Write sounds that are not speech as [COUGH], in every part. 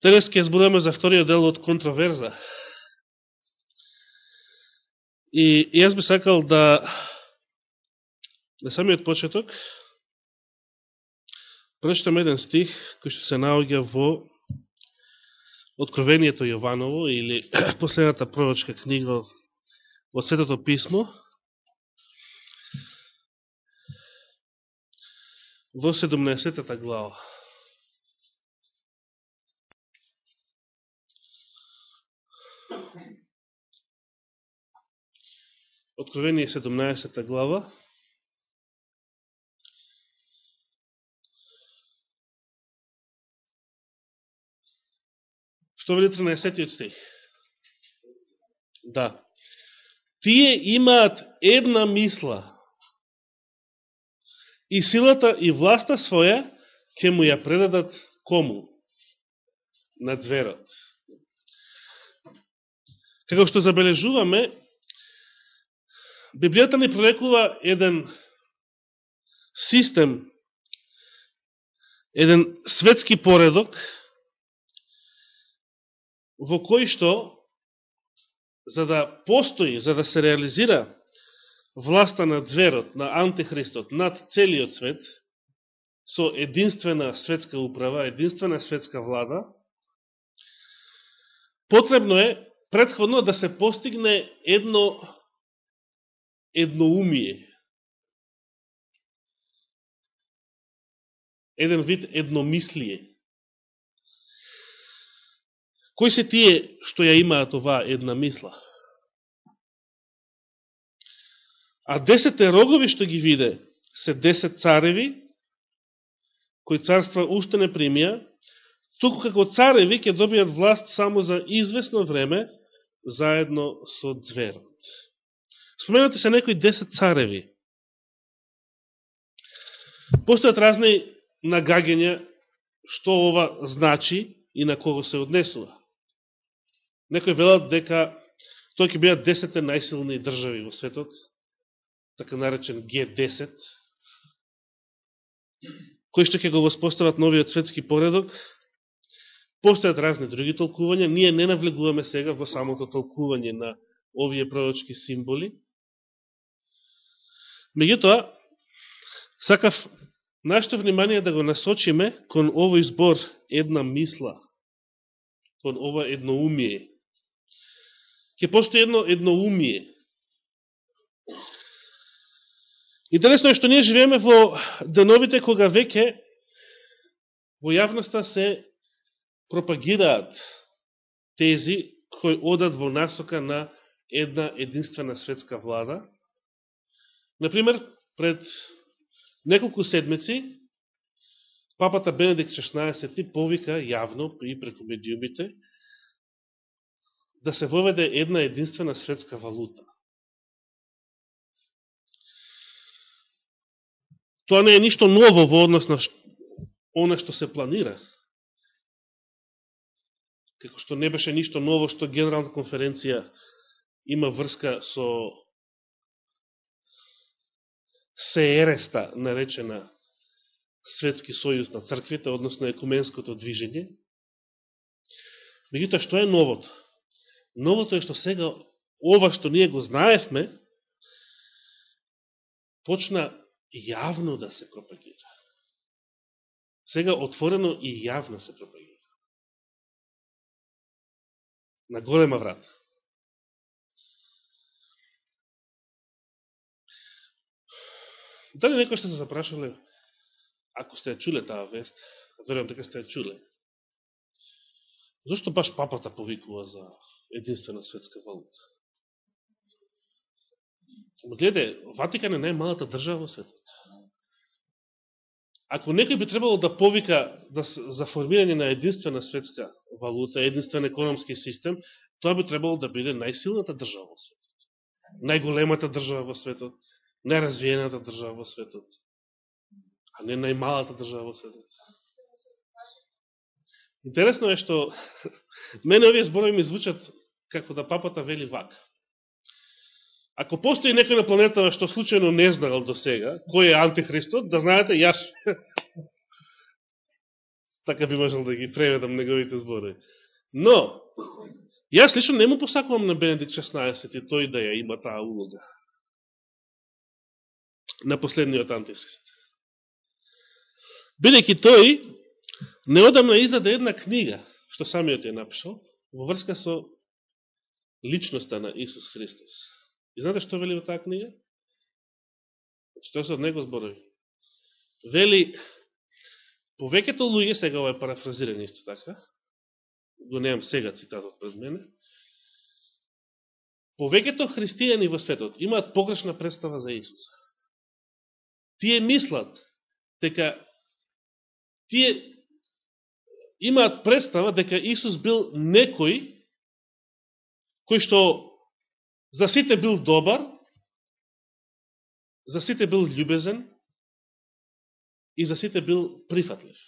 Денес ќе зборуваме за вториот дел од контроверза. И јас би сакал да на самиот почеток прочитам еден стих кој што се наоѓа во Откровението Јованово или [CLEARS THROAT] последната пророчка книга во Светото писмо во 17 глава. Откровение 17 глава. Што вели 13 стих? Да. Тие имаат една мисла и силата и власта своја ќе му ја предадат кому? На зверот. Како што забележуваме, Библијата ни прорекува еден систем, еден светски поредок, во кој што, за да постои, за да се реализира власта на зверот, на антихристот, над целиот свет, со единствена светска управа, единствена светска влада, потребно е предходно да се постигне едно едноумие. Еден вид едномислие. Кои се тие што ја имаат оваа една мисла? А десете рогови што ги виде се десет цареви, кои царства уште не примија, туку како цареви ќе добијат власт само за известно време, заедно со зверот. Споменате се некои 10 цареви. Постојат разни нагагења што ова значи и на кого се однесува. Некои велат дека тој ќе бидат 10 најсилни држави во светот, така наречен Г10, кои што ќе го воспостават новиот светски поредок. Постојат разни други толкувања, ние не навлегуваме сега во самото толкување на овие пророчки символи, Меѓутоа, сакав нашето внимание да го насочиме кон овој збор една мисла, кон ова едноумие. Ке постои едно едноумие. Интересно е што ние живееме во деновите кога веќе во јавноста се пропагираат тези кои одат во насока на една единствена светска влада, Например, пред неколку седмици, папата Бенедикт XVI повика јавно и пред медиумите да се воведе една единствена светска валута. Тоа не е ништо ново во однос на оно што се планира. Како што не беше ништо ново што Генерална конференција има врска со СЕРЕСТА, наречена Светски сојуз на црквите, односно екуменското движење. Меѓутоа, што е новото? Новото е што сега ова што ние го знаевме, почна јавно да се пропагира. Сега отворено и јавно се пропагира. На голема врата. Дали некој сте се запрашале, ако сте ја чуле таа вест, верувам дека сте ја чуле, зашто баш папата повикува за единствена светска валута? Гледе, Ватикан е најмалата држава во светот. Ако некој би требало да повика да, за формирање на единствена светска валута, единствен економски систем, тоа би требало да биде најсилната држава во светот. Најголемата држава во светот најразвиената држава во светот, а не најмалата држава во светот. Интересно е што [LAUGHS] мене овие зборови ми звучат како да папата вели вак. Ако постои некој на планетава што случајно не знаел до сега, кој е антихристот, да знаете, јас [LAUGHS] Така би можел да ги преведам неговите збори. Но, јас лично не му посакувам на Бенедикт 16 и тој да ја има таа улога. На последниот антихрист. Бидејќи тој неодамна издаде една книга, што самиот ја напишал, во врска со личноста на Исус Христос. И знаете што вели во таа книга? Значи, што се од него зборови? Вели, повеќето луѓе, сега ова е парафразиране исто така, го немам сега цитатот пред мене, повеќето христијани во светот имаат погрешна представа за Исус. Тие мислат дека тие имаат представа дека Исус бил некој кој што за сите бил добар, за сите бил љубезен и за сите бил прифатлив.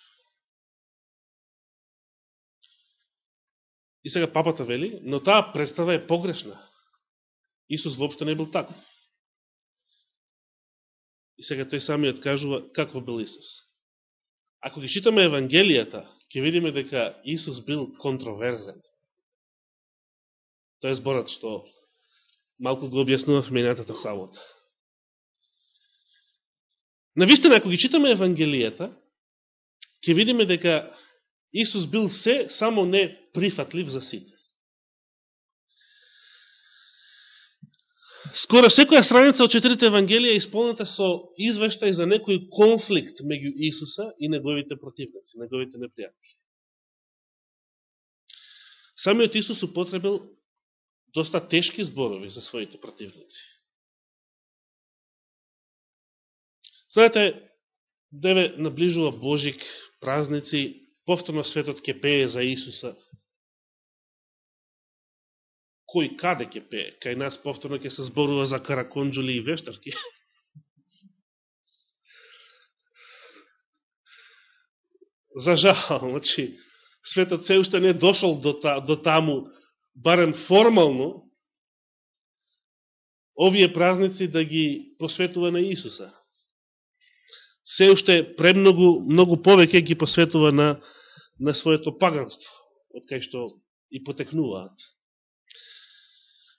И сега папата вели, но таа представа е погрешна. Исус воопшто не бил таков. И сега тој самиот кажува како бил Исус. Ако ги читаме Евангелијата, ќе видиме дека Исус бил контроверзен. Тоа е зборот што малку го објаснував минатата сабота. Навистина, ако ги читаме Евангелијата, ќе видиме дека Исус бил се, само не прифатлив за сите. Скоро секоја страница од четирите Евангелија е исполнета со извештај за некој конфликт меѓу Исуса и неговите противници, неговите непријатели. Самиот Исус употребил доста тешки зборови за своите противници. Знаете, деве наближува Божик, празници, повторно светот ќе пее за Исуса. Кој каде ќе пее? Кај нас повторно ќе се зборува за караконджули и вештарки. [LAUGHS] за жал, значи, светот се уште не дошол до, та, до таму, барем формално, овие празници да ги посветува на Исуса се уште премногу, многу повеќе ги посветува на, на своето паганство, од кај што и потекнуваат.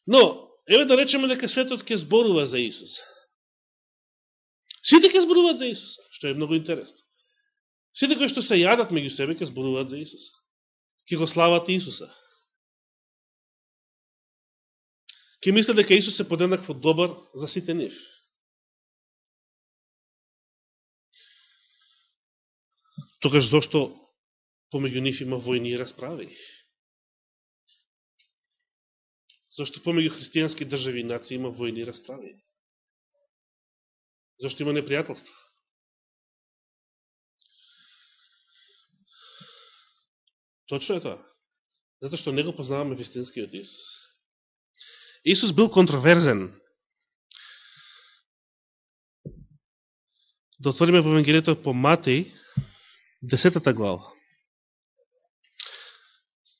Но, еве да речеме дека светот ќе зборува за Исус. Сите ќе зборуваат за Исус, што е многу интересно. Сите кои што се јадат меѓу себе ќе зборуваат за Исус. Ќе го слават Исуса. Ке мисле дека Исус е подеднакво добар за сите нив. Тогаш зашто помеѓу нив има војни и расправи? Зашто помеѓу христијански држави и нации има војни и расправи? Зашто има непријателства. Точно е тоа. Зато што не го познаваме вистинскиот Исус. Исус бил контроверзен. Да отвориме во Евангелието по Матеј, Десетата глава.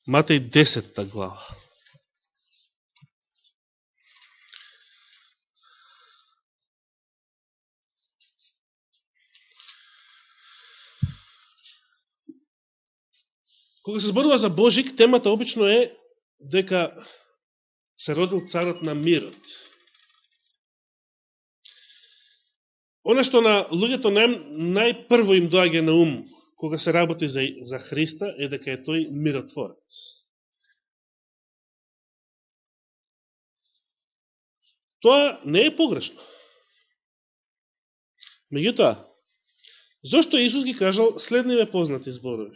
Матеј десетата глава. Кога се зборува за Божик, темата обично е дека се родил царот на мирот. Оно што на луѓето нај, најпрво им доаѓа на ум кога се работи за, за Христа, е дека е тој миротворец. Тоа не е погрешно. Меѓутоа, зашто Исус ги кажал следниве познати зборови?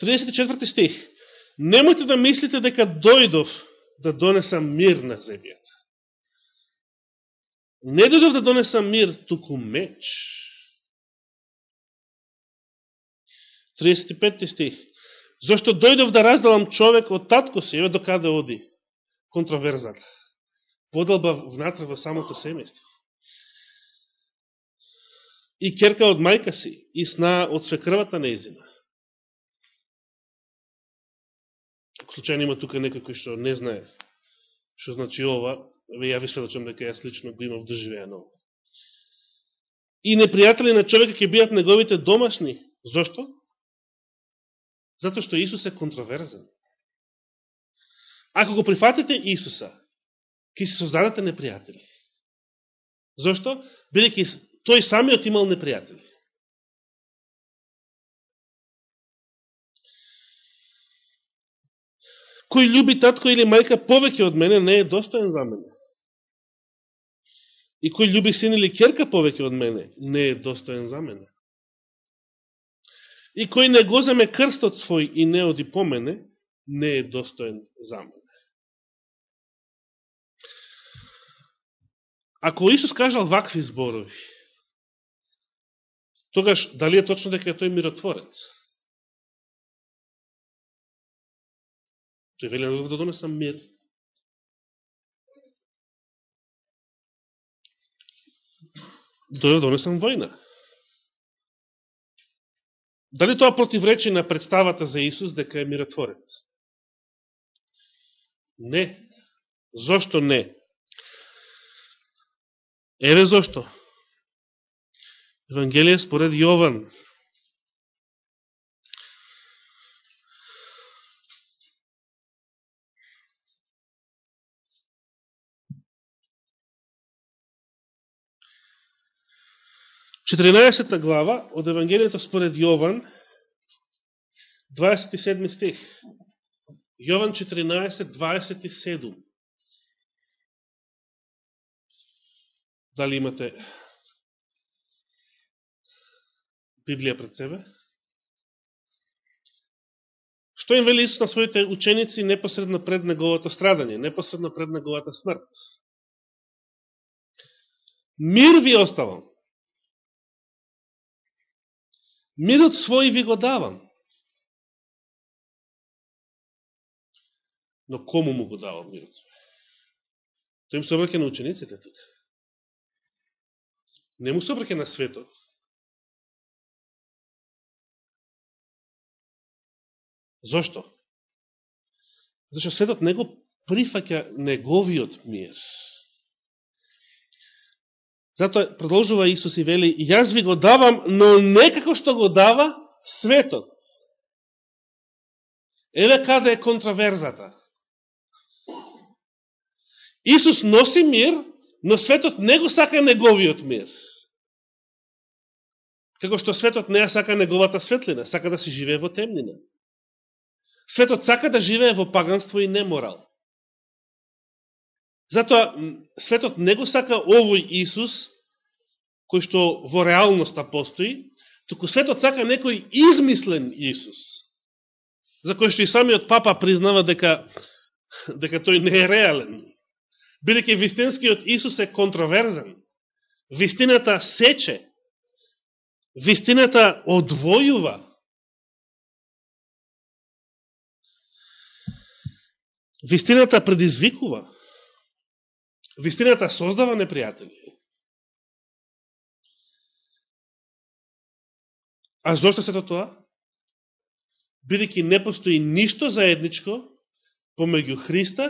Четврти стих. Немојте да мислите дека дојдов да донесам мир на земјата. Не дојдов да донесам мир, туку меч. 35 стих. Зошто дојдов да раздалам човек од татко си, еве докаде оди. Контроверзата. Подалба внатре во самото семејство. И керка од мајка си, и сна од свекрвата неизина. Случајно има тука некој што не знае што значи ова, ја ви сведочам дека јас лично го имав доживеано. и непријатели на човека ќе бидат неговите домашни. Зошто? Зато што Исус е контроверзен. Ако го прифатите Исуса, ќе се создадете непријатели. Зошто? Бидеќи тој самиот имал непријатели. Кој љуби татко или мајка повеќе од мене, не е достоен за мене. И кој љуби син или керка повеќе од мене, не е достоен за мене. И кој не го земе крстот свој и не оди по мене, не е достоен за мене. Ако Исус кажал вакви зборови, тогаш дали е точно дека е тој миротворец? Тој вели да донесам мир. Да Тој донесам војна. Дали тоа противречи на представата за Исус дека е миротворец? Не. Зошто не? Еве зошто. Евангелие според Јован. Четиринаесета глава од Евангелието според Јован, 27 стих. Јован 14, 27. Дали имате Библија пред себе? Што им вели Исус на своите ученици непосредно пред неговото страдање, непосредно пред неговата смрт? Мир ви оставам. Мирот свој ви го давам. Но кому му го давам мирот свој? Тој им се обрке на учениците тука. Не му се обрке на светот. Зошто? Зашто светот не го прифаќа неговиот мир. Затоа продолжува Исус и вели, јас ви го давам, но не како што го дава светот. Еве каде е контраверзата. Исус носи мир, но светот не го сака неговиот мир. Како што светот не ја сака неговата светлина, сака да се живее во темнина. Светот сака да живее во паганство и неморал. Затоа светот не го сака овој Исус, кој што во реалноста постои, туку светот сака некој измислен Исус, за кој што и самиот папа признава дека, дека тој не е реален. Бидеќи вистинскиот Исус е контроверзен. Вистината сече, Вистината одвојува. Вистината предизвикува. Вистината создава непријатели. А зошто се тоа? Бидеќи не постои ништо заедничко помеѓу Христа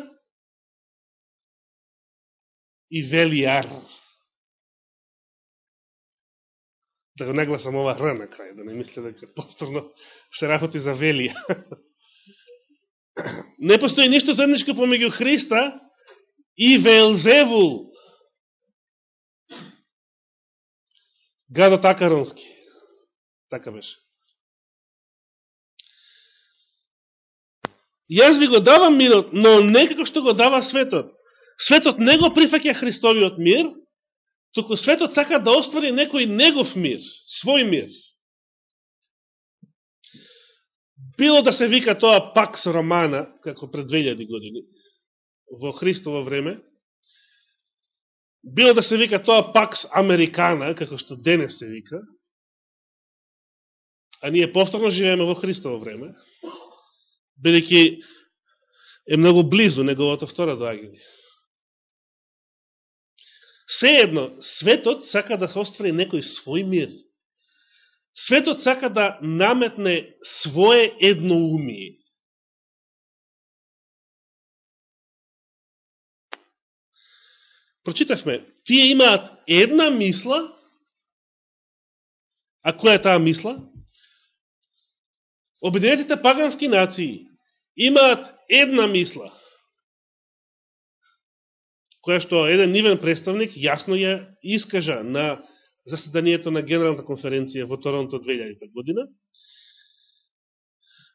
и Велијар да го нагласам ова Р на крај, да не мисля дека повторно се работи за велија. [CLEARS THROAT] не постои ништо заедничко помеѓу Христа и Велзевул. Гадо Акаронски. Така беше. Јас ви го давам мирот, но не како што го дава светот. Светот не го прифаќа Христовиот мир, Туку светот сака да оствари некој негов мир, свој мир. Било да се вика тоа Пакс Романа, како пред 2000 години, во Христово време, било да се вика тоа Пакс Американа, како што денес се вика, а ние повторно живееме во Христово време, бидеќи е многу близу неговото втора доаѓање. Сеедно, светот сака да се оствари некој свој мир. Светот сака да наметне свое едноумие. Прочитавме, тие имаат една мисла, А која е таа мисла? Обединетите пагански нации имаат една мисла, која што еден нивен представник јасно ја искажа на заседанието на Генералната конференција во Торонто 2000 година.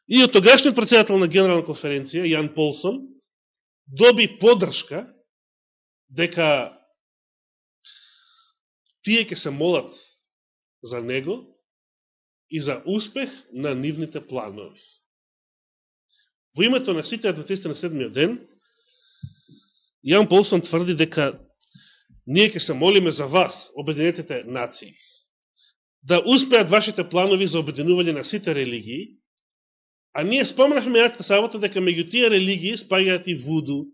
И од тогашниот председател на Генерална конференција, Јан Полсон, доби подршка дека тие ќе се молат за него и за успех на нивните планови. Во името на сите адвентисти на седмиот ден, Јан Полсон тврди дека ние ќе се молиме за вас, обединетите нации, да успеат вашите планови за обединување на сите религии, а ние спомнахме јатата сабота дека меѓу тие религии спаѓаат и вуду,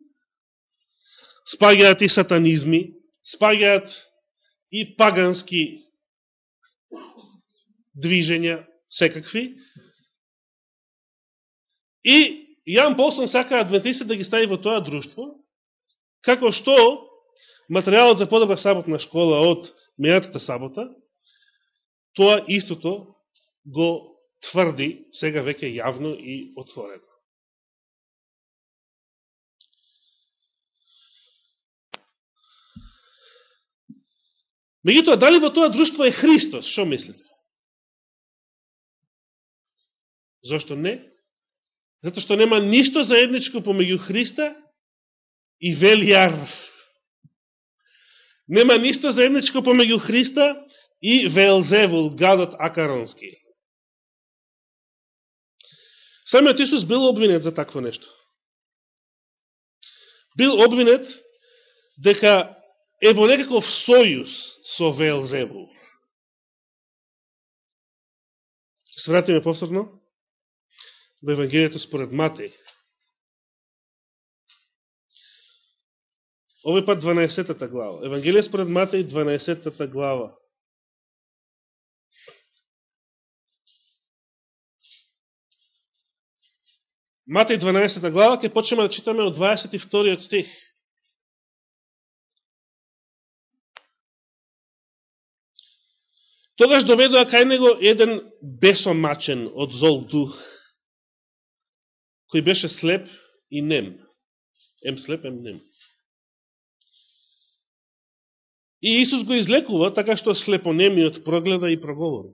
спаѓаат и сатанизми, спаѓаат и пагански движења, секакви. И Јан Полсон сака адвентистите да ги стави во тоа друштво, како што материјалот за подобра саботна школа од мејатата сабота, тоа истото го тврди сега веќе јавно и отворено. Меѓутоа, дали во тоа друштво е Христос? Шо мислите? Зошто не? Зато што нема ништо заедничко помеѓу Христа и Велиар. Нема ништо заедничко помеѓу Христа и Велзевул, гадот Акаронски. Самиот Исус бил обвинет за такво нешто. Бил обвинет дека е во некаков сојуз со Велзевул. Се вратиме повторно во Евангелието според Матеј. Овој пат 12 глава. Евангелие според Матеј 12 глава. Матеј 12 глава, ќе почнеме да читаме од 22 стих. Тогаш доведоа кај него еден бесомачен од зол дух, кој беше слеп и нем. Ем слеп, ем нем. И Исус го излекува така што слепонемиот прогледа и проговори.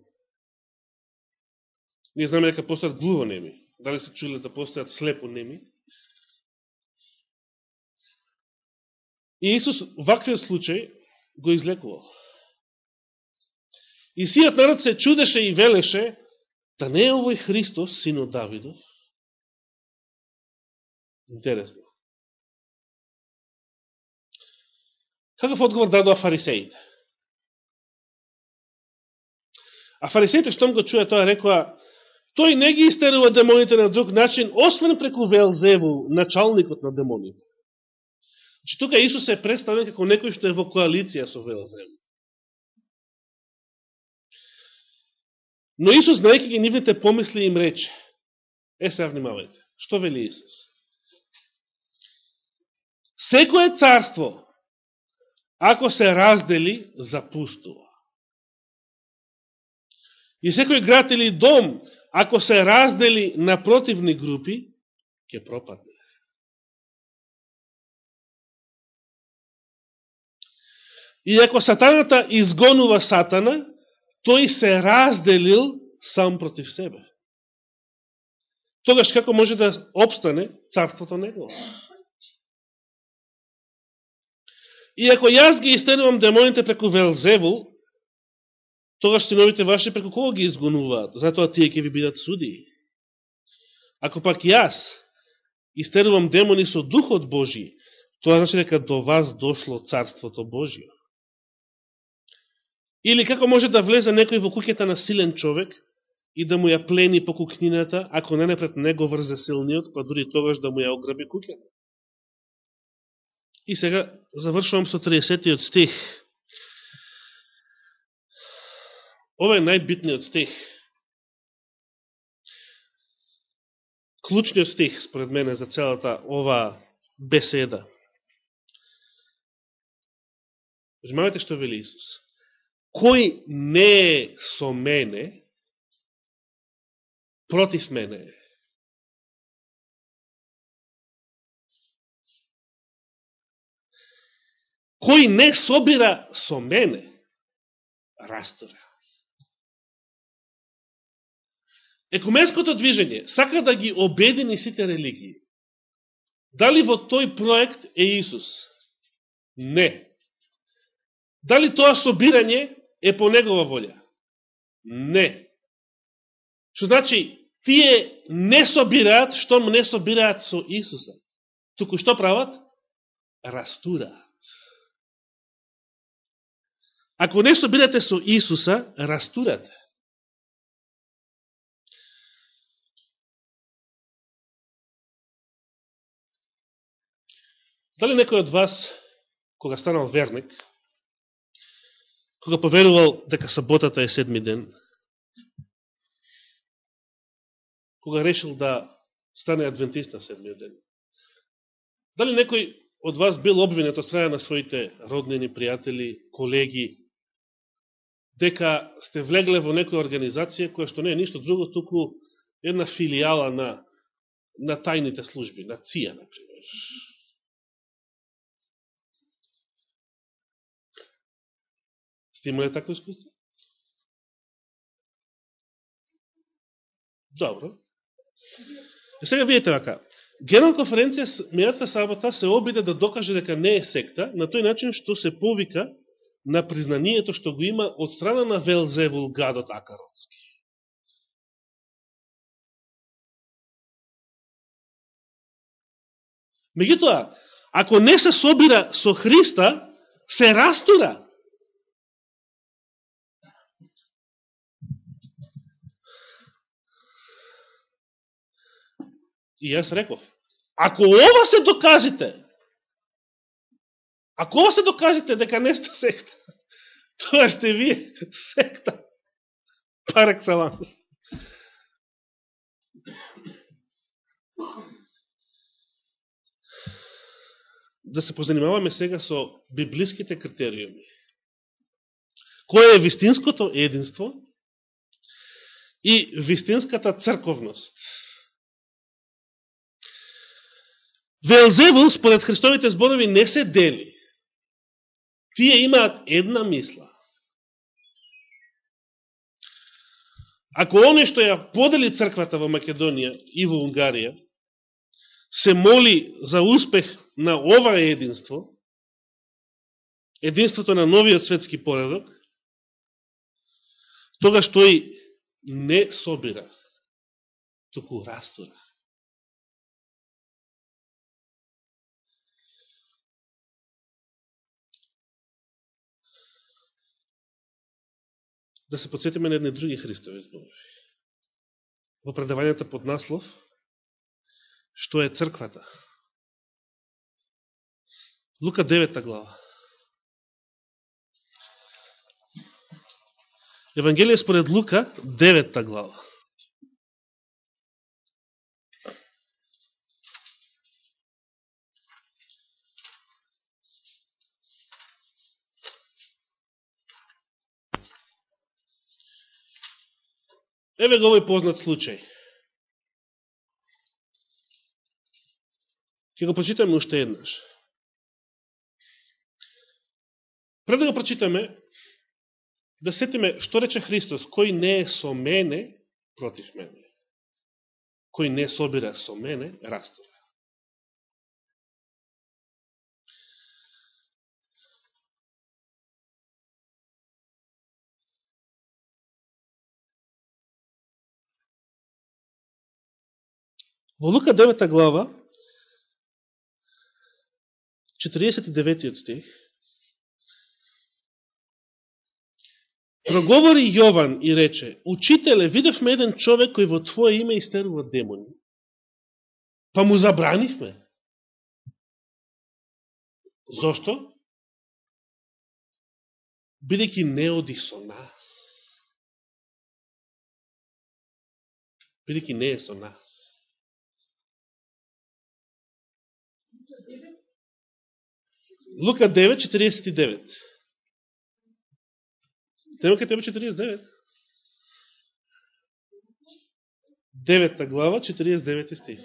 Ние знаме дека постојат глувонеми. Дали се чули да постојат слепонеми? И Исус ваквиот случај го излекувал. И сијат народ се чудеше и велеше, да не е овој Христос, Синот Давидов? Интересно. Каков одговор дадоа фарисеите? А фарисеите, штом го чуја тоа, рекоа, тој не ги истерува демоните на друг начин, освен преку Велзеву, началникот на демоните. Че значи, тука Исус е представен како некој што е во коалиција со Велзеву. Но Исус, знајќи ги нивните помисли, им рече, е се внимавајте, што вели Исус? Секое царство, ако се раздели, запустува. И секој град или дом, ако се раздели на противни групи, ќе пропадне. И ако сатаната изгонува сатана, тој се разделил сам против себе. Тогаш како може да обстане царството негово? И ако јас ги истерувам демоните преку Велзевул, тогаш синовите ваши преку кого ги изгонуваат? Затоа тие ќе ви бидат суди. Ако пак јас истерувам демони со Духот Божи, тоа значи дека до вас дошло Царството Божио. Или како може да влезе некој во куќата на силен човек и да му ја плени по кукнината, ако не непред не го врзе силниот, па дури тогаш да му ја ограби куќата. И сега завршувам со 30 стих. Ова е најбитниот стих. Клучниот стих, според мене, за целата ова беседа. Внимавайте што вели Исус кој не е со мене, против мене е. Кој не собира со мене, растора. Екуменското движење сака да ги обедини сите религии. Дали во тој проект е Исус? Не. Дали тоа собирање е по негова волја? Не. Што значи, тие не собираат, што не собираат со Исуса. Туку што прават? Растураат. Ако не собирате со Исуса, растурате. Дали некој од вас, кога станал верник, кога поверувал дека саботата е седми ден, кога решил да стане адвентист на седмиот ден, дали некој од вас бил обвинет од страна на своите роднини, пријатели, колеги, дека сте влегле во некоја организација која што не е ништо друго, туку една филијала на, на тајните служби, на ЦИА, например. Сте имали такво искуство? Добро. Е, сега видите вака. Генерал конференција мејата сабота се обиде да докаже дека не е секта, на тој начин што се повика на признанието што го има од страна на Велзевул гадот Акаротски. Меѓутоа, ако не се собира со Христа, се растура. И јас реков, ако ова се докажете, ако ова се докажете дека не сте [LAUGHS] секта, тоа сте вие [LAUGHS] секта. Пар екселанс. Да се позанимаваме сега со библиските критериуми. Кој е вистинското единство и вистинската црковност? Велзевул, според Христовите зборови, не се дели. Тие имаат една мисла. Ако оне што ја подели црквата во Македонија и во Унгарија, се моли за успех на ова единство, единството на новиот светски поредок, тогаш тој не собира, туку растура. Да се подсетиме на едни други Христови зборови. Во предавањата под наслов Што е црквата? Лука 9 глава. Евангелие според Лука 9 глава. Еве го овој познат случај. Ке го прочитаме уште еднаш. Пред да го прочитаме, да сетиме што рече Христос, кој не е со мене, против мене. Кој не собира со мене, растора. Во Лука 9 глава, 49 стих, проговори Јован и рече, Учителе, видевме еден човек кој во Твое име истерува демони. Па му забранивме. Зошто? Бидеќи не оди со нас. Бидеќи не е со нас. Лука 9, 49. Нема 49. Деветта глава, 49 стих.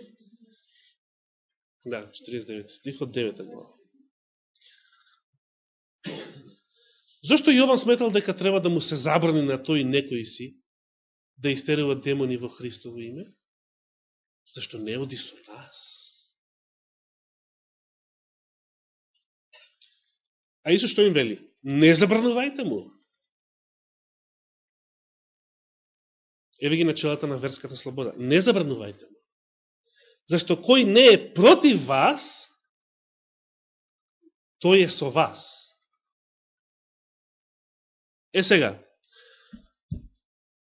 Да, 49 стих од 9 глава. Зошто Јован сметал дека треба да му се забрани на тој некој си да истерува демони во Христово име? Зашто не оди со нас? А Исус што им вели? Не забранувајте му. Еве ги началата на верската слобода. Не забранувајте му. Зашто кој не е против вас, тој е со вас. Е сега,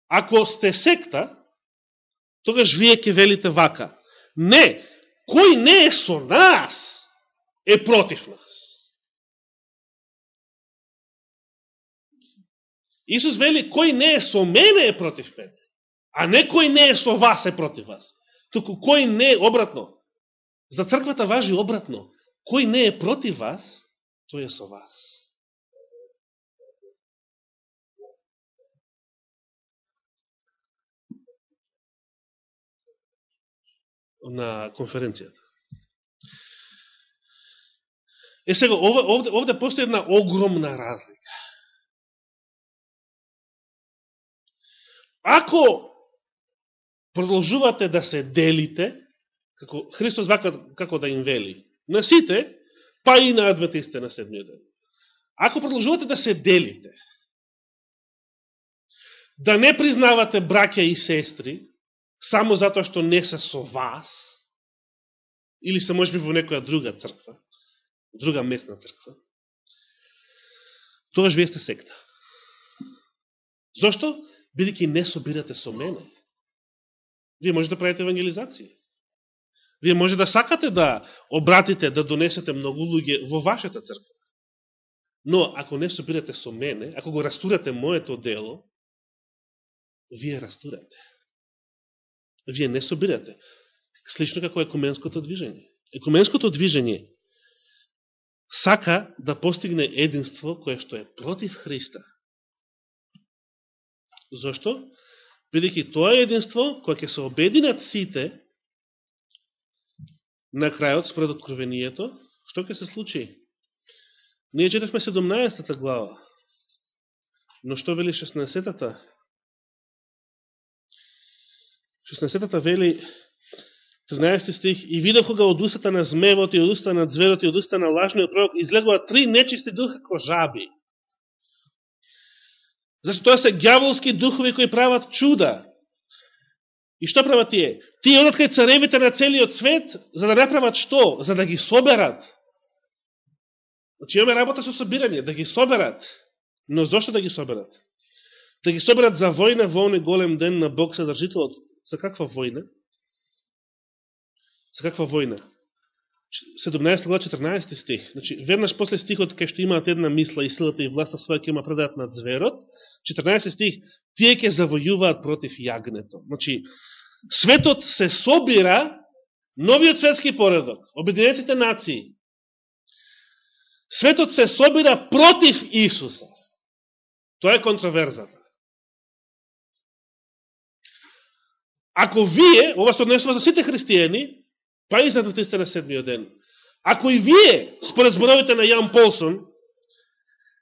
ако сте секта, тогаш вие ќе велите вака. Не, кој не е со нас, е против нас. Исус вели, кој не е со мене е против мене, а не кој не е со вас е против вас. Туку кој не е обратно. За црквата важи обратно. Кој не е против вас, тој е со вас. на конференцијата. Е сега, овде, овде постои една огромна разлика. Ако продолжувате да се делите, како Христос вака како да им вели, на сите, па и на адвентистите на седмиот ден. Ако продолжувате да се делите, да не признавате браќа и сестри, само затоа што не се со вас, или се можеби во некоја друга црква, друга местна црква, тогаш вие сте секта. Зошто? Бидеќи не собирате со мене. Вие може да правите евангелизација. Вие може да сакате да обратите, да донесете многу луѓе во вашата црква. Но, ако не собирате со мене, ако го растурате моето дело, вие растурате. Вие не собирате. Слично како екуменското движење. Екуменското движење сака да постигне единство кое што е против Христа. Зошто? Бидеќи тоа е единство, кој ќе се обединат сите на крајот спред откровението, што ќе се случи? Ние четевме 17-та глава, но што вели 16-та? 16-та вели 13 стих и видов кога од устата на змевот и од устата на зверот и од устата на лажниот пророк излегува три нечисти духа ко жаби. Зашто тоа се гјаволски духови кои прават чуда. И што прават тие? Тие одат кај царевите на целиот свет, за да направат што? За да ги соберат. Значи имаме работа со собирање, да ги соберат. Но зашто да ги соберат? Да ги соберат за војна во оне голем ден на Бог Содржителот. За каква војна? За каква војна? 17 глава 14 стих. Значи, веднаш после стихот кај што имаат една мисла и силата и власта своја ќе има предат над зверот, 14 стих, тие ќе завојуваат против јагнето. Значи, светот се собира, новиот светски поредок, обединетите нации, светот се собира против Исуса. Тоа е контроверзата. Ако вие, ова се однесува за сите христијани, па и за на седмиот ден, ако и вие, според зборовите на Јан Полсон,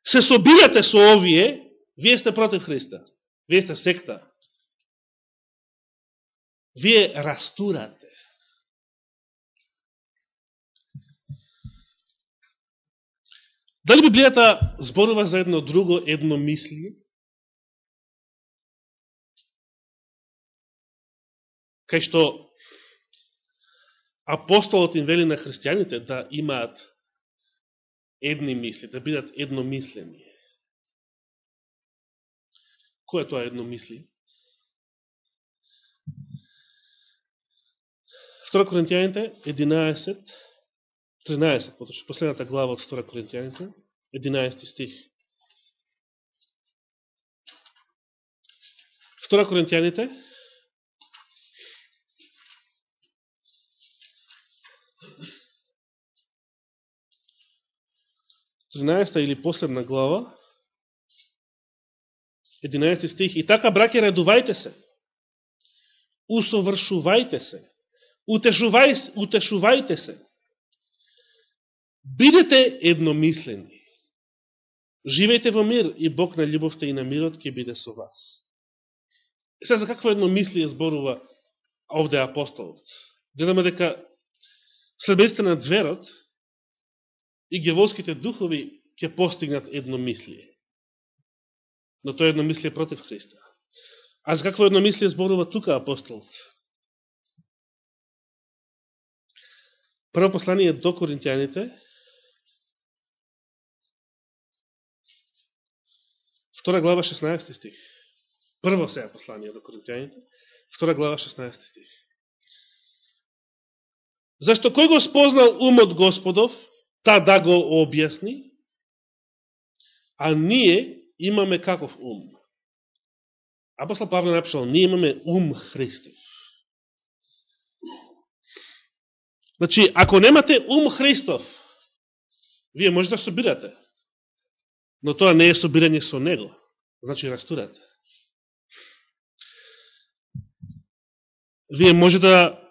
се собирате со овие, Вие сте против Христа. Вие сте секта. Вие растурате. Дали Библијата зборува за едно друго едно мисли? Кај што апостолот им вели на христијаните да имаат едни мисли, да бидат едномислени. Кој е тоа едно мисли? Втора Коринтијаните, 11, 13, поточно, последната глава од Втора Коринтијаните, 11 стих. Втора Коринтијаните, Тринаеста или последна глава, 11 стих. И така, браке, радувајте се. Усовршувајте се. Утешувај, утешувајте се. Бидете едномислени. Живејте во мир и Бог на љубовта и на мирот ќе биде со вас. И сега за какво едномислие зборува овде апостолот? Гледаме дека следбесите на зверот и геволските духови ќе постигнат едномислие. Но тоа е едномислие против Христа. А за какво едномислие зборува тука апостолот? Прво послание до Коринтијаните, втора глава 16 стих. Прво сега послание до Коринтијаните, втора глава 16 стих. Зашто кој го спознал умот Господов, та да го објасни, а ние имаме каков ум? Апостол Павле напишал, ние имаме ум Христов. Значи, ако немате ум Христов, вие може да собирате, но тоа не е собирање со Него. Значи, растурате. Вие може да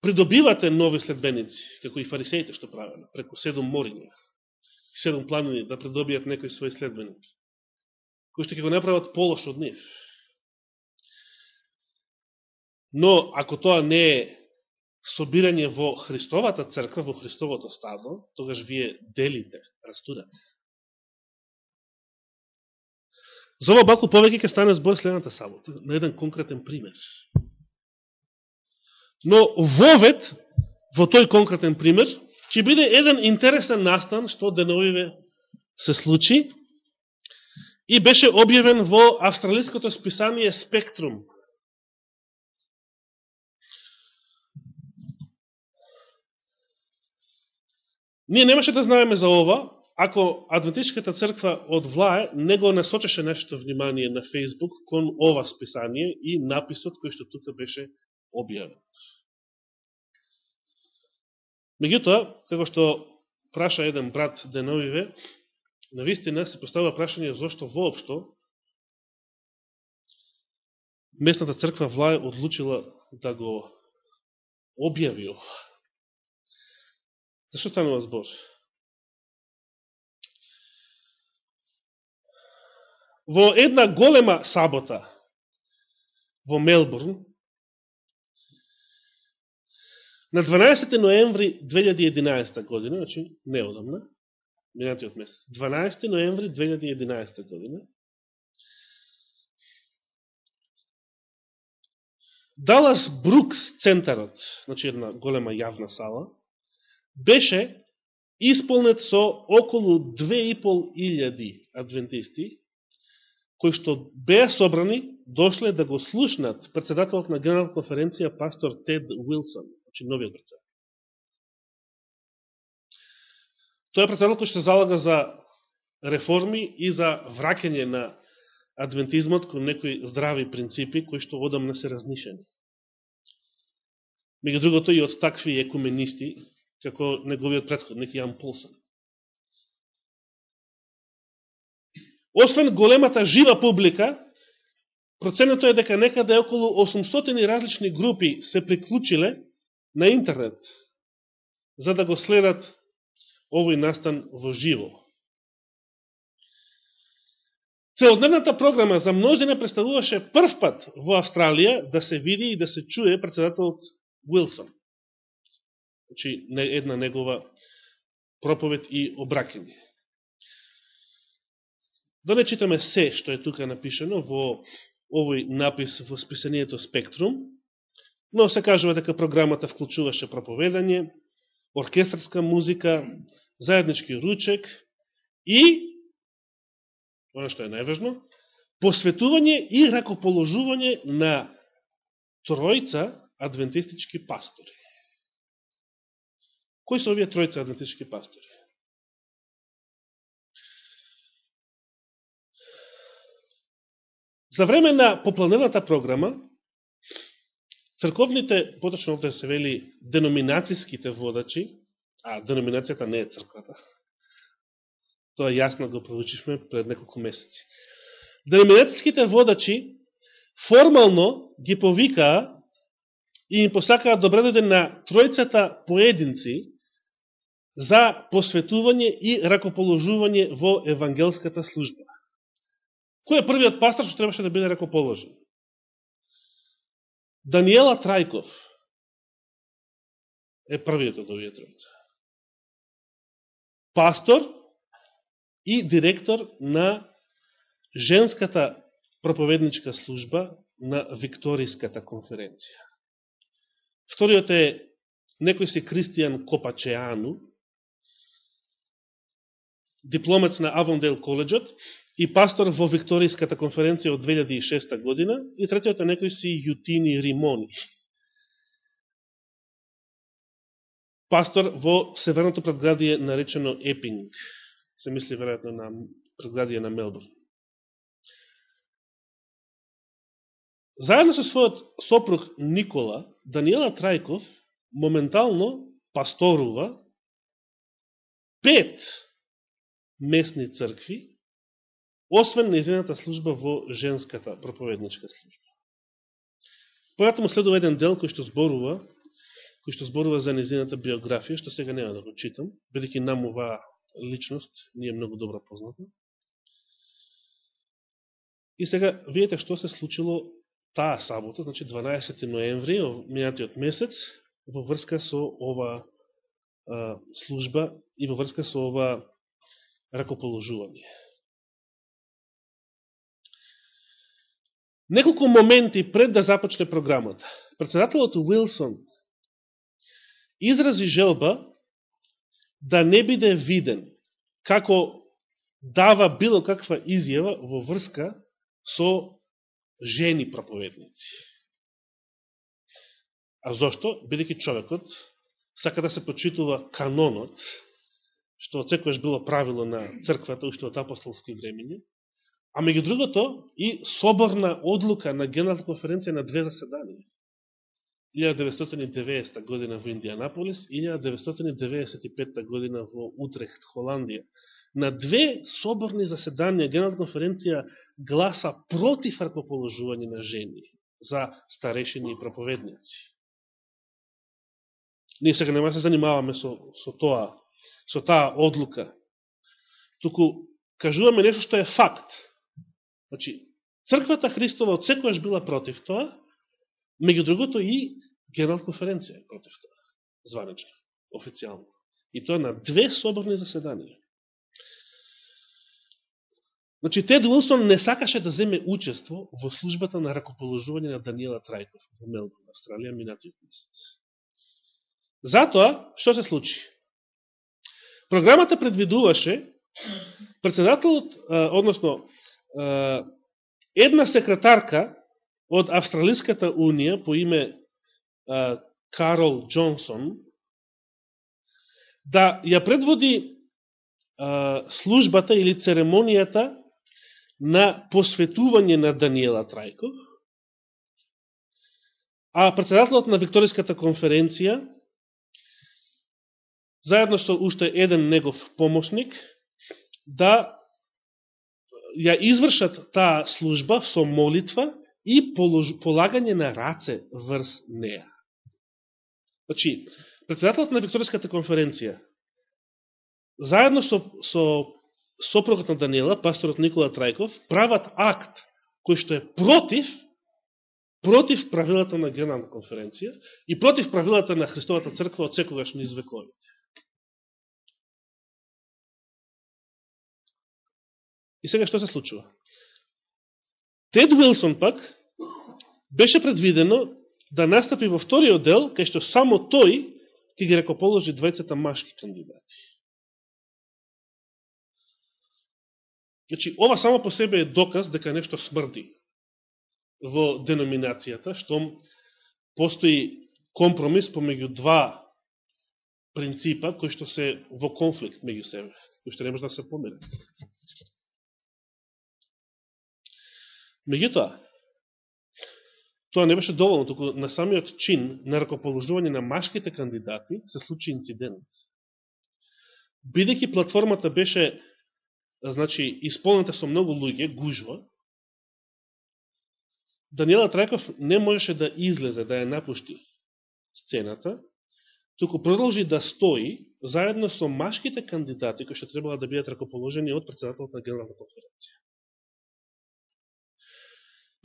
придобивате нови следбеници, како и фарисеите што правеле, преку седом мориња, седом планини, да предобијат некој свој следбеник, кои што ќе го направат полош од нив. Но, ако тоа не е собирање во Христовата црква, во Христовото стадо, тогаш вие делите, растурате. За ова баку повеќе ќе стане збор следната сабота, на еден конкретен пример. Но вовет, во тој конкретен пример, ќе биде еден интересен настан што деновиве се случи и беше објавен во австралиското списание Спектрум Ние немаше да знаеме за ова, ако Адвентичката црква од Влае не го насочеше нашето внимание на Фейсбук кон ова списание и написот кој што тука беше објавен. Меѓутоа, како што праша еден брат Деновиве, на вистина се поставува прашање зашто воопшто местната црква влај одлучила да го објави ова. Зашто станува збор? Во една голема сабота во Мелбурн, на 12. ноември 2011 година, значи неодамна, минатиот месец, 12. ноември 2011 година, Далас Брукс центарот, значи една голема јавна сала, беше исполнет со околу 2.500 адвентисти, кои што беа собрани, дошле да го слушнат председателот на генерал конференција пастор Тед Уилсон, значи новиот председател. Тој е председател кој што залага за реформи и за враќање на адвентизмот кон некои здрави принципи кои што одамна се разнишени. Меѓу другото и од такви екуменисти како неговиот предходник Јан Полсен. Освен големата жива публика, проценето е дека некаде околу 800 различни групи се приклучиле на интернет, за да го следат овој настан во живо. Целодневната програма за множене представуваше прв пат во Австралија да се види и да се чуе председателот Уилсон значи, една негова проповед и обракење. Да не читаме се што е тука напишено во овој напис во списанието Спектрум, но се кажува дека програмата вклучуваше проповедање, оркестрска музика, заеднички ручек и, оно што е најважно, посветување и ракоположување на тројца адвентистички пастори. Кои се овие тројца адвентистички пастори? За време на попланената програма, црковните, поточно овде се вели деноминацијските водачи, а деноминацијата не е црквата, тоа јасно го проучишме пред неколку месеци. деноминацијските водачи формално ги повикаа и им посакаа добре дојде на тројцата поединци за посветување и ракоположување во евангелската служба. Кој е првиот пастор што требаше да биде ракоположен? Даниела Трајков е првиот од овие тројца. Пастор и директор на женската проповедничка служба на Викториската конференција. Вториот е некој си Кристијан Копачеану, дипломец на Авондел коледжот и пастор во Викториската конференција од 2006 година, и третиот е некој си Јутини Римони, пастор во северното предградие наречено Епинг, се мисли веројатно на предградие на Мелбурн. Заедно со својот сопруг Никола, Даниела Трајков моментално пасторува пет местни цркви, освен неизината служба во женската проповедничка служба. Понатаму следува еден дел кој што зборува, кој што зборува за незината биографија, што сега нема да го читам, бидеќи нам оваа личност ни е многу добро позната. И сега видите што се случило таа сабота, значи 12. ноември, минатиот месец, во врска со ова а, служба и во врска со ова ракоположување. Неколку моменти пред да започне програмата, председателот Уилсон изрази желба да не биде виден како дава било каква изјава во врска со жени проповедници. А зошто? Бидеќи човекот сака да се почитува канонот, што од било правило на црквата, уште од апостолски времени, а меѓу другото и соборна одлука на Генерална конференција на две заседанија. 1990 година во Индианаполис, 1995 година во Утрехт, Холандија на две соборни заседанија Генерална конференција гласа против ракоположување на жени за старешени и проповедници. Ние сега нема да се занимаваме со, со тоа, со таа одлука. Туку кажуваме нешто што е факт. Значи, Црквата Христова од секојаш била против тоа, меѓу другото и Генерал конференција против тоа, званично, официјално. И тоа на две соборни заседанија. Значи, Тед Уилсон не сакаше да земе учество во службата на ракоположување на Даниела Трајков во Мелбурн, Австралија, минатиот месец. Затоа, што се случи? Програмата предвидуваше председателот, односно, една секретарка од Австралиската унија по име Карол Джонсон да ја предводи службата или церемонијата на посветување на Даниела Трајков, а председателот на Викториската конференција, заедно со уште еден негов помошник, да ја извршат таа служба со молитва и полагање на раце врз неа. Значи, председателот на Викториската конференција, заедно со, со сопругот на Даниела, пасторот Никола Трајков, прават акт кој што е против против правилата на Генерална конференција и против правилата на Христовата црква од секогаш низ вековите. И сега што се случува? Тед Уилсон пак беше предвидено да настапи во вториот дел, кај што само тој ќе ги рекоположи двајцата машки кандидати. Значи, ова само по себе е доказ дека нешто смрди во деноминацијата, што постои компромис помеѓу два принципа кои што се во конфликт меѓу себе, кои што не може да се померат. Меѓутоа, тоа не беше доволно, току на самиот чин на ракоположување на машките кандидати се случи инцидент. Бидеќи платформата беше значи, исполнета со многу луѓе, гужва, Даниела Трајков не можеше да излезе, да ја напушти сцената, туку продолжи да стои заедно со машките кандидати кои што требала да бидат ракоположени од председателот на Генерална конференција.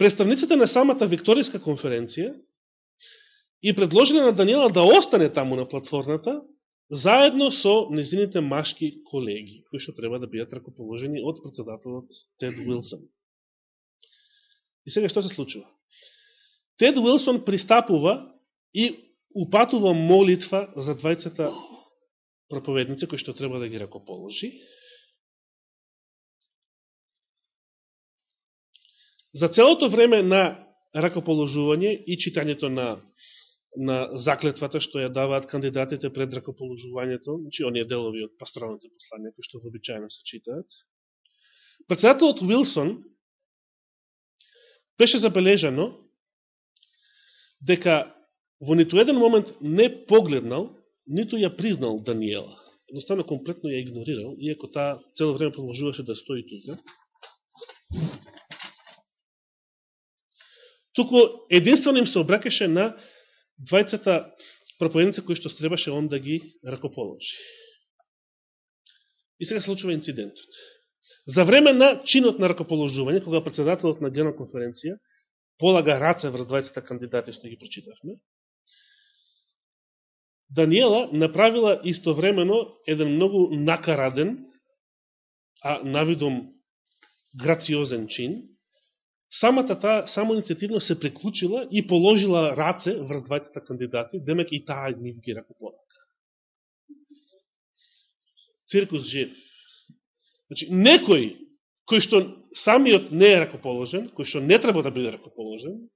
Представниците на самата Викторијска конференција и предложили на Даниела да остане таму на платформата, заедно со незините машки колеги, кои што треба да бидат ракоположени од председателот Тед Уилсон. И сега што се случува? Тед Уилсон пристапува и упатува молитва за двајцата проповедници кои што треба да ги ракоположи. За целото време на ракоположување и читањето на на заклетвата што ја даваат кандидатите пред ракоположувањето, значи оние делови од пасторалните посланија кои што вообичаено се читаат. Председателот Уилсон беше забележано дека во ниту еден момент не погледнал, ниту ја признал Даниела. Едноставно комплетно ја игнорирал, иако таа цело време продолжуваше да стои тука. Туку единствено им се обракеше на двајцата проповедници кои што требаше он да ги ракоположи. И сега случува инцидентот. За време на чинот на ракоположување, кога председателот на Генерална конференција полага раце врз двајцата кандидати што ги прочитавме, Даниела направила истовремено еден многу накараден, а навидом грациозен чин, самата таа само инициативно се преклучила и положила раце врз двајцата кандидати, демек и таа нив ги ракоподака. Циркус жив. Значи, некој кој што самиот не е ракоположен, кој што не треба да биде ракоположен,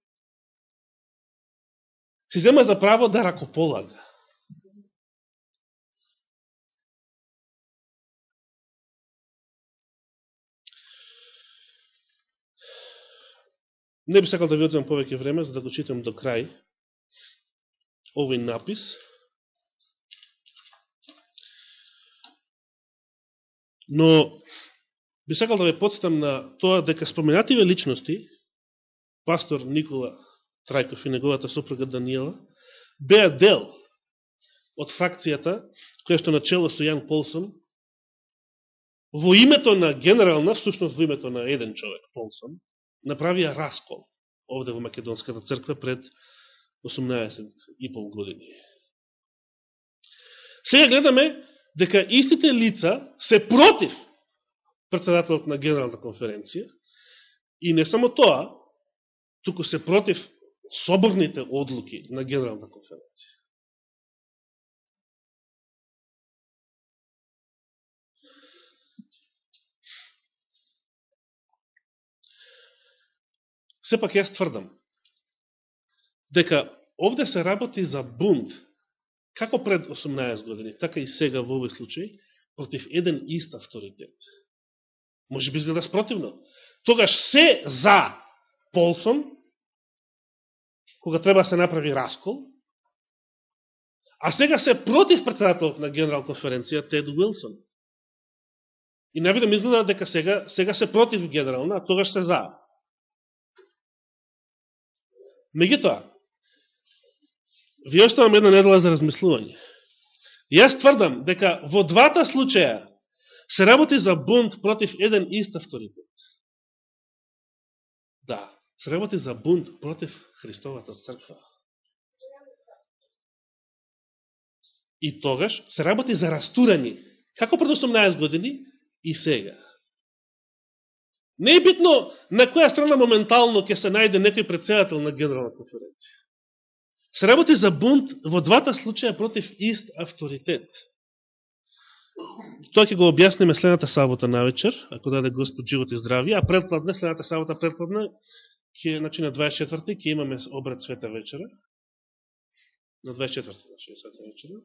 се зема за право да ракополага. Не би сакал да ви одземам повеќе време, за да го читам до крај овој напис. Но би сакал да ве подстам на тоа дека споменативе личности, пастор Никола Трајков и неговата супруга Даниела, беа дел од фракцијата, која што начело со Јан Полсон, во името на генерална, всушност во името на еден човек, Полсон, направија раскол овде во Македонската црква пред 18 и пол години. Сега гледаме дека истите лица се против председателот на Генерална конференција и не само тоа, туку се против соборните одлуки на Генерална конференција. Сепак јас тврдам дека овде се работи за бунт, како пред 18 години, така и сега во овој случај, против еден ист авторитет. Може би изгледа спротивно. Тогаш се за Полсон, кога треба да се направи раскол, а сега се против председателот на Генерал конференција Тед Уилсон. И не видам изгледа дека сега, сега се против генерална, а тогаш се за. Меѓутоа, ви оставам една недела за размислување. Јас тврдам дека во двата случаја се работи за бунт против еден ист авторитет. Да, се работи за бунт против Христовата црква. И тогаш се работи за растурање, како пред 18 години и сега. Не е битно на која страна моментално ќе се најде некој председател на генерална конференција. Се работи за бунт во двата случаја против ист авторитет. Тоа ќе го објасниме следната сабота на вечер, ако даде Господ живот и здравје, а предпладне, следната сабота предпладне, ќе, значи на 24-ти ќе имаме обред света вечера. На 24-ти, значи света вечера.